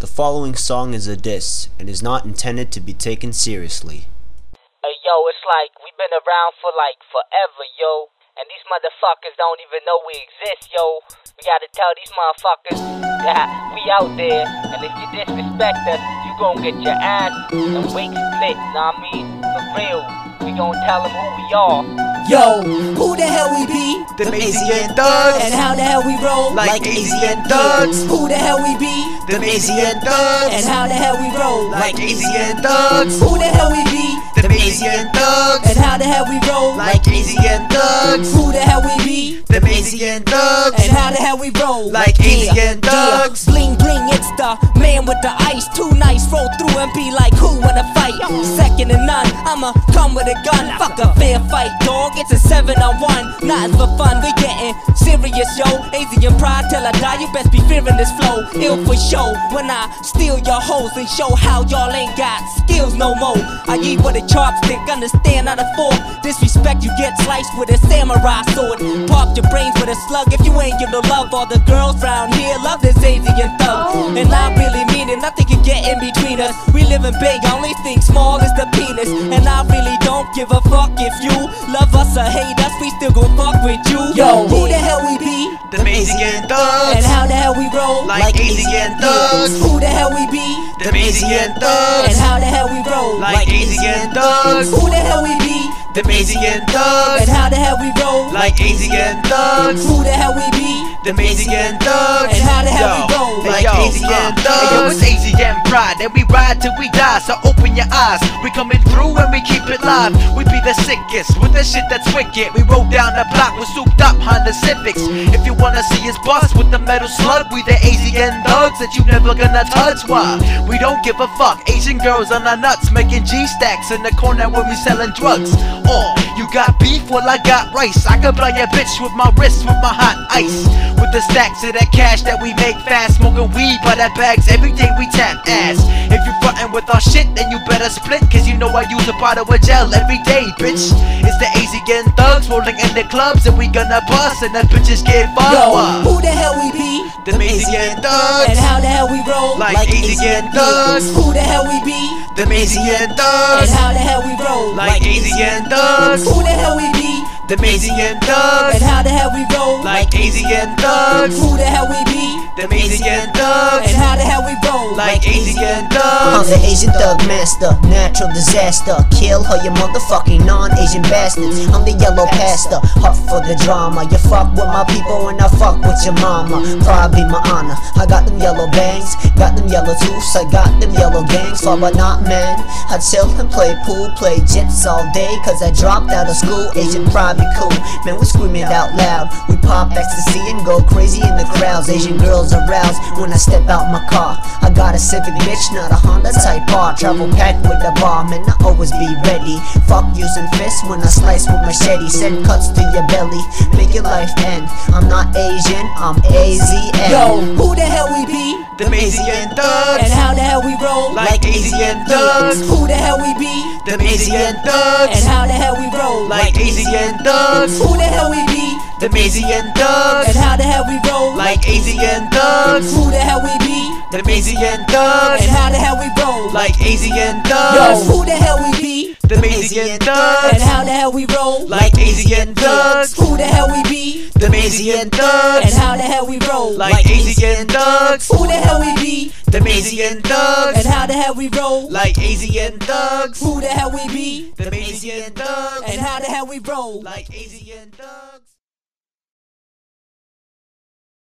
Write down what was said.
The following song is a diss and is not intended to be taken seriously. Hey, yo, it's like we've been around for like forever, yo. And these motherfuckers don't even know we exist, yo. We gotta tell these motherfuckers that we out there. And if you disrespect us, you gon' get your ass and wig split, know what I mean? For real. We gon' tell them who we are. Yo, who the hell we be? The Mazian Thugs. And how the hell we roll? Like Asian Thugs. Who the hell we be? The Mazian Thugs. And how the hell we roll? Like Asian Thugs. Who the hell we be? The Mazian Thugs. And how the hell we roll? Like Asian Thugs. Who the hell we be? The Mazian Thugs. And how the hell we roll? Like Yeah, Asian thugs. Bling bling, it's the man with the ice. Too nice, roll through and be like, who wanna fight? Second to none, I'ma come with a gun. Fuck a fair fight, dog. It's a seven on one. Nothing for fun, we getting serious, yo. Asian pride till I die. You best be fearing this flow. Ill for show. When I steal your hoes and show how y'all ain't got no more. I eat with a chopstick, understand how to fork. Disrespect, you get sliced with a samurai sword. Pop your brains with a slug if you ain't give no love. All the girls round here love this Asian thug. And I really mean it, nothing can get in between us. We living big, only thing small is the penis. And I really don't give a fuck if you love us or hate us, we still gon' fuck with you. Yo, who the hell we? The Mazian And Thugs. how the hell we roll? Like Asian Thugs. Who the hell we be? The Mazian And Thugs. And how the hell we roll? Like Asian Thugs. Who the hell we be? The Mazian And Thugs. And how the hell we roll? Like Asian Thugs. Who the hell we be? The Mazian Thugs. And how the hell we roll? Like yo, Asian uh, Thugs. yo, it's AZN pride, and we ride till we die. So open your eyes, we coming through and we keep it live. The sickest with the shit that's wicked. We roll down the block with souped up Honda Civics. If you wanna see us bust with the metal slug, we the AZN thugs that you never gonna touch. Why? We don't give a fuck. Asian girls on our nuts making G stacks in the corner when we selling drugs. Oh, you got beef? Well, I got rice. I can blind your bitch with my wrist with my hot ice. With the stacks of that cash that we make fast, smoking weed by that bags every day we tap ass. If you frontin' with our shit, then you better split, cause you know I use a bottle of gel every day, bitch. It's the Thugs rolling in the clubs, and we gonna bust, and the bitches get Yo, fucked. who the hell we be? The And Thugs. how the hell we roll? Like Asian Thugs. Who the hell we be? The And Thugs. how the hell we roll? Like Asian Thugs. Who the hell we be? The And Thugs. how the hell we roll? Like Asian Thugs. Who the hell we be? The And Thugs. how the hell we roll? Like Asian I'm the Asian thug master, natural disaster. Kill all your motherfucking non-Asian bastards. I'm the yellow pastor, hot for the drama. You fuck with my people and I fuck with your mama. Pride be my honor. I got them yellow bangs, got them yellow tooths, I got them yellow gangs. Far but not man. I chill and play pool, play jets all day. Cause I dropped out of school. Asian pride be cool. Man, we scream it out loud. We pop ecstasy and go crazy in the crowds. Asian girls aroused when I step out my car. I got a Civic bitch, not a Honda Let's type R. Travel packed with a bomb, and I always be ready. Fuck using fists when I slice with machete. Send cuts to your belly, make your life end. I'm not Asian, I'm AZN. Yo, who the hell we be? The Mazian And Thugs. And how the hell we roll? Like Asian Thugs. Who the hell we be? The Mazian And Thugs. And how the hell we roll? Like Asian Thugs. Who the hell we be? The Mazian And Thugs. Like Asian Thugs. Who the hell we be? The Mazian And Thugs. And how the hell we roll? Like Asian Yo, Thugs. who the hell we be? The Mazian And Thugs. how the hell we roll? Like Asian Thugs. Who the hell we be? The Mazian And Thugs. And how the hell we roll? Like Asian Thugs. Who the hell we be? The Mazian Thugs. And how the hell we roll? Like Asian Thugs. Who the hell we be? The Mazian Thugs. And how the hell we roll? Like Asian Thugs.